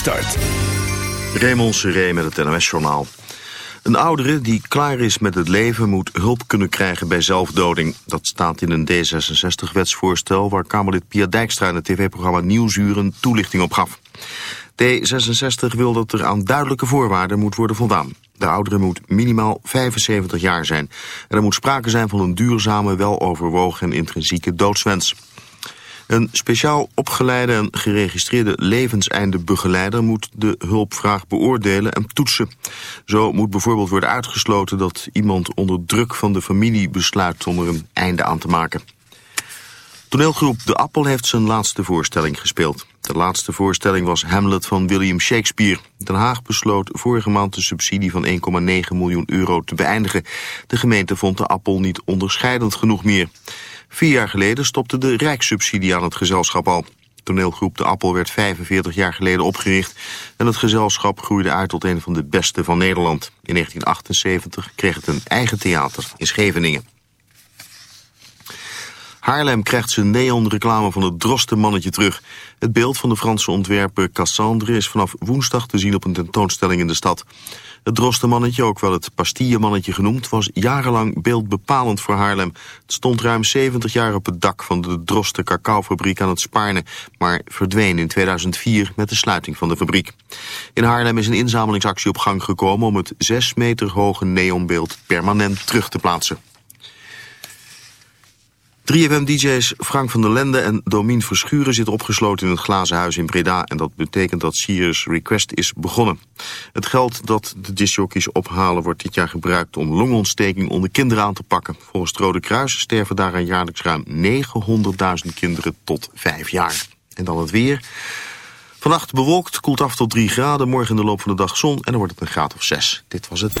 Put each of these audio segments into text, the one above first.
start. Raymond Seré met het NOS-journaal. Een oudere die klaar is met het leven moet hulp kunnen krijgen bij zelfdoding. Dat staat in een D66-wetsvoorstel waar Kamerlid Pia Dijkstra in het tv-programma Nieuwsuren toelichting op gaf. D66 wil dat er aan duidelijke voorwaarden moet worden voldaan. De oudere moet minimaal 75 jaar zijn. En er moet sprake zijn van een duurzame, weloverwogen en intrinsieke doodswens. Een speciaal opgeleide en geregistreerde levenseindebegeleider moet de hulpvraag beoordelen en toetsen. Zo moet bijvoorbeeld worden uitgesloten dat iemand onder druk van de familie besluit om er een einde aan te maken. Toneelgroep De Appel heeft zijn laatste voorstelling gespeeld. De laatste voorstelling was Hamlet van William Shakespeare. Den Haag besloot vorige maand de subsidie van 1,9 miljoen euro te beëindigen. De gemeente vond De Appel niet onderscheidend genoeg meer. Vier jaar geleden stopte de rijkssubsidie aan het gezelschap al. Toneelgroep De Appel werd 45 jaar geleden opgericht... en het gezelschap groeide uit tot een van de beste van Nederland. In 1978 kreeg het een eigen theater in Scheveningen. Haarlem krijgt zijn neonreclame van het drostenmannetje terug. Het beeld van de Franse ontwerper Cassandre is vanaf woensdag te zien op een tentoonstelling in de stad. Het drostenmannetje, ook wel het pastillemannetje genoemd, was jarenlang beeldbepalend voor Haarlem. Het stond ruim 70 jaar op het dak van de Drosten cacaofabriek aan het Spaarne, maar verdween in 2004 met de sluiting van de fabriek. In Haarlem is een inzamelingsactie op gang gekomen om het 6 meter hoge neonbeeld permanent terug te plaatsen. 3FM-dj's Frank van der Lende en Domien Verschuren zitten opgesloten in het glazen huis in Breda. En dat betekent dat Sirius Request is begonnen. Het geld dat de discjockeys ophalen wordt dit jaar gebruikt om longontsteking onder kinderen aan te pakken. Volgens het Rode Kruis sterven daaraan jaarlijks ruim 900.000 kinderen tot 5 jaar. En dan het weer. Vannacht bewolkt, koelt af tot 3 graden. Morgen in de loop van de dag zon en dan wordt het een graad of 6. Dit was het.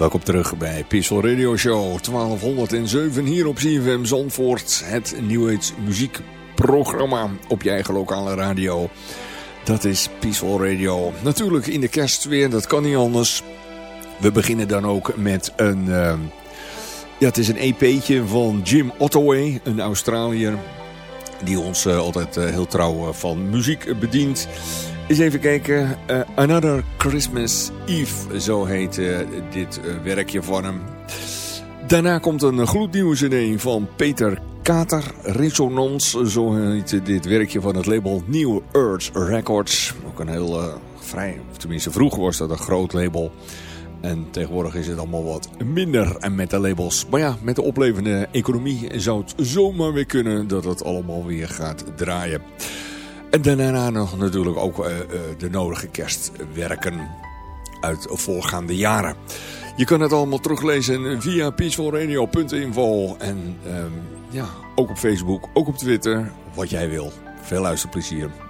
Welkom terug bij Peaceful Radio Show 1207 hier op CFM Zandvoort. Het Age muziekprogramma op je eigen lokale radio. Dat is Peaceful Radio. Natuurlijk in de kerst weer, dat kan niet anders. We beginnen dan ook met een... Uh, ja, het is een EP'tje van Jim Ottaway, een Australiër... die ons uh, altijd uh, heel trouw van muziek bedient... Eens even kijken. Uh, Another Christmas Eve, zo heet uh, dit uh, werkje van hem. Daarna komt een gloednieuwe cd van Peter Kater. Resonance, zo heet dit werkje van het label New Earth Records. Ook een heel vrij, tenminste vroeger was dat een groot label. En tegenwoordig is het allemaal wat minder en met de labels. Maar ja, met de oplevende economie zou het zomaar weer kunnen dat het allemaal weer gaat draaien. En daarna nog natuurlijk ook uh, uh, de nodige kerstwerken uit voorgaande jaren. Je kan het allemaal teruglezen via peacefulradio.info. En um, ja, ook op Facebook, ook op Twitter, wat jij wil. Veel luisterplezier.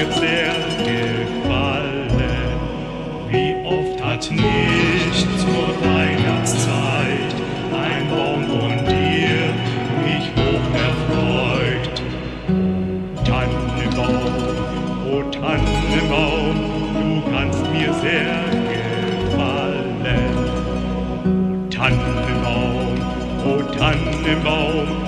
mir sehr gefallen. Wie oft hat nicht zur Weihnachtszeit ein Baum von dir mich hoch erfreut. Tannenbaum, o oh Tannenbaum, du kannst mir sehr gefallen. Tannenbaum, o oh Tannenbaum,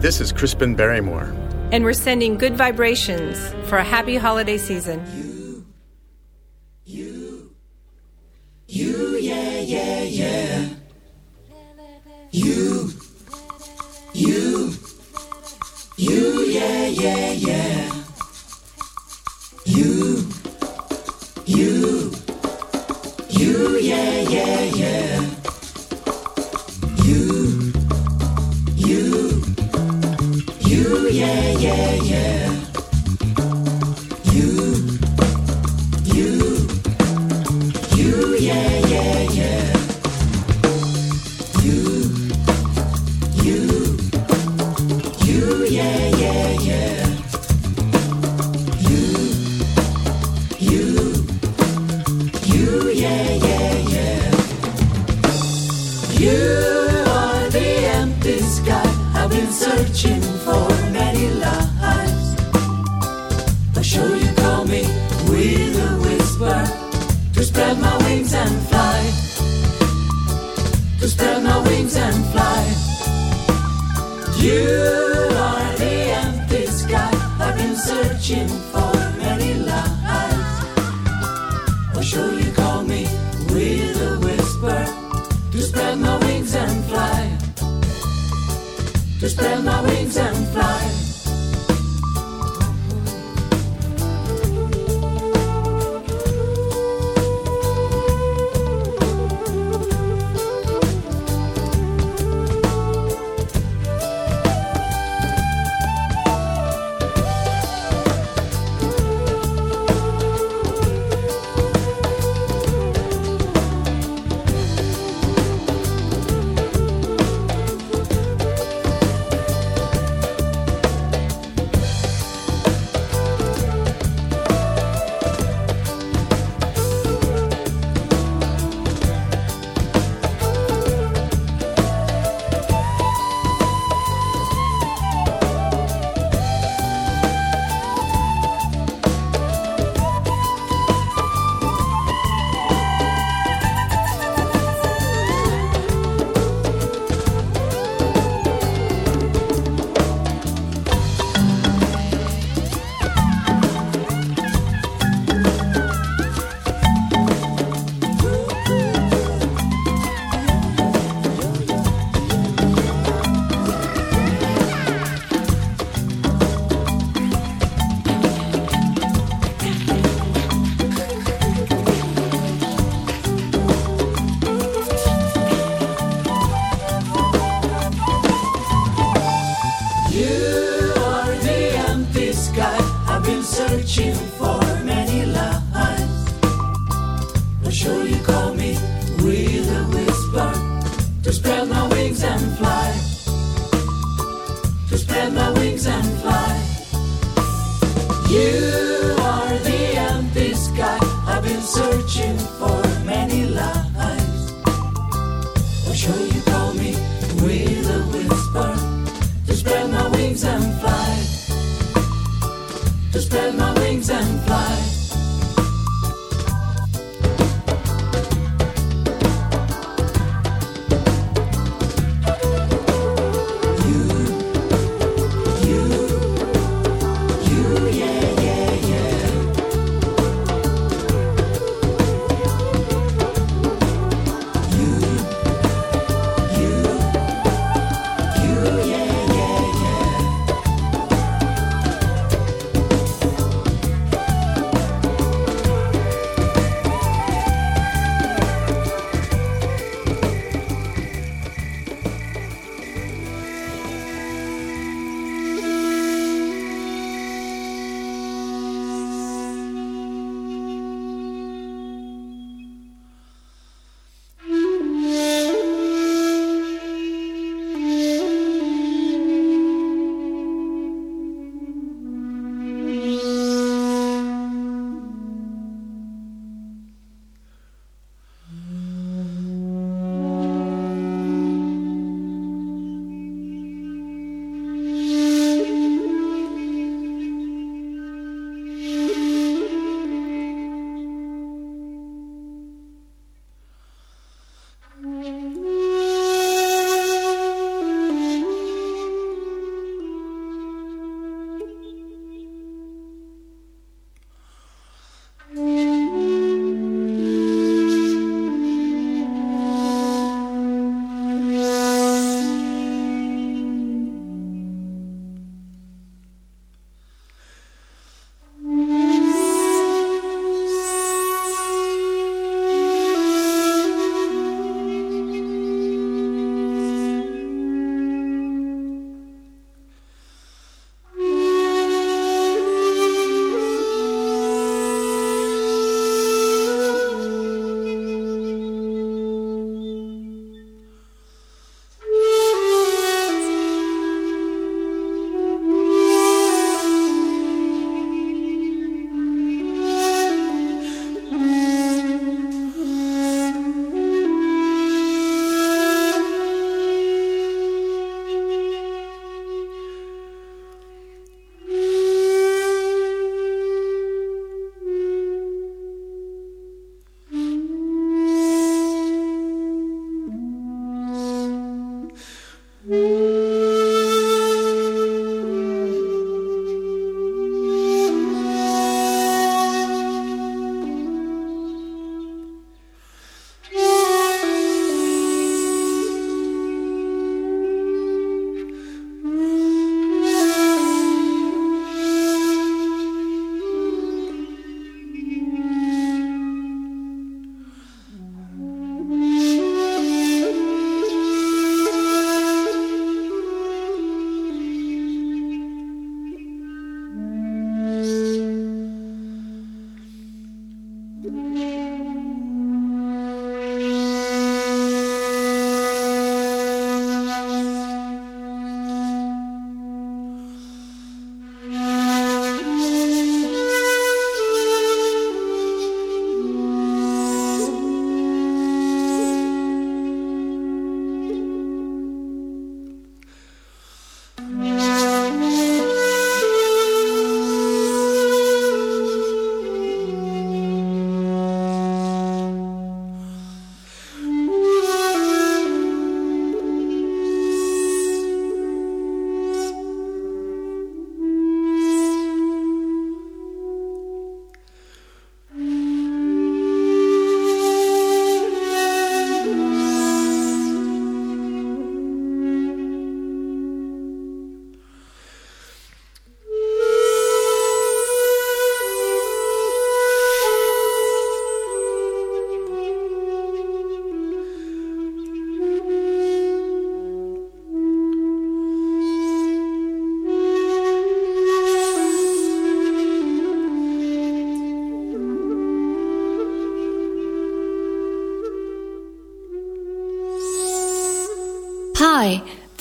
This is Crispin Barrymore. And we're sending good vibrations for a happy holiday season.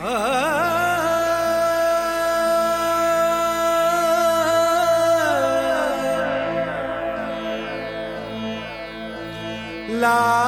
Ah. la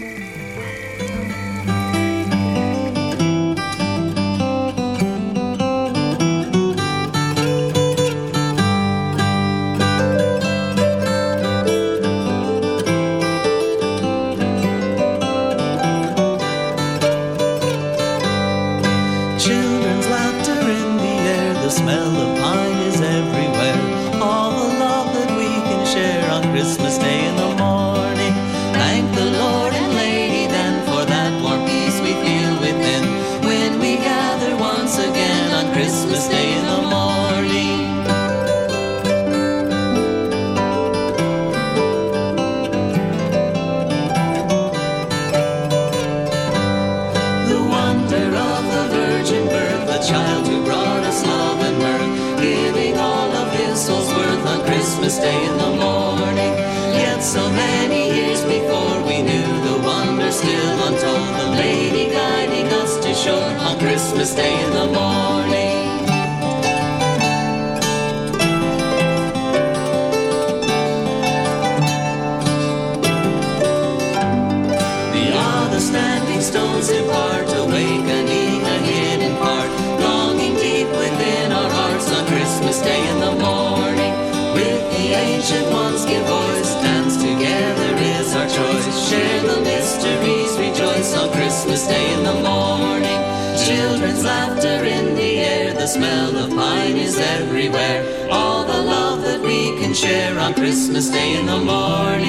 the smell of pine is everywhere. All the love that we can share on Christmas Day in the morning.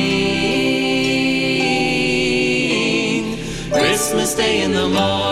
Christmas Day in the morning.